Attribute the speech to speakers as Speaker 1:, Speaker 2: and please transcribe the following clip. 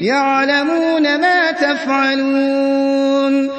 Speaker 1: يَعْلَمُونَ مَا تَفْعَلُونَ.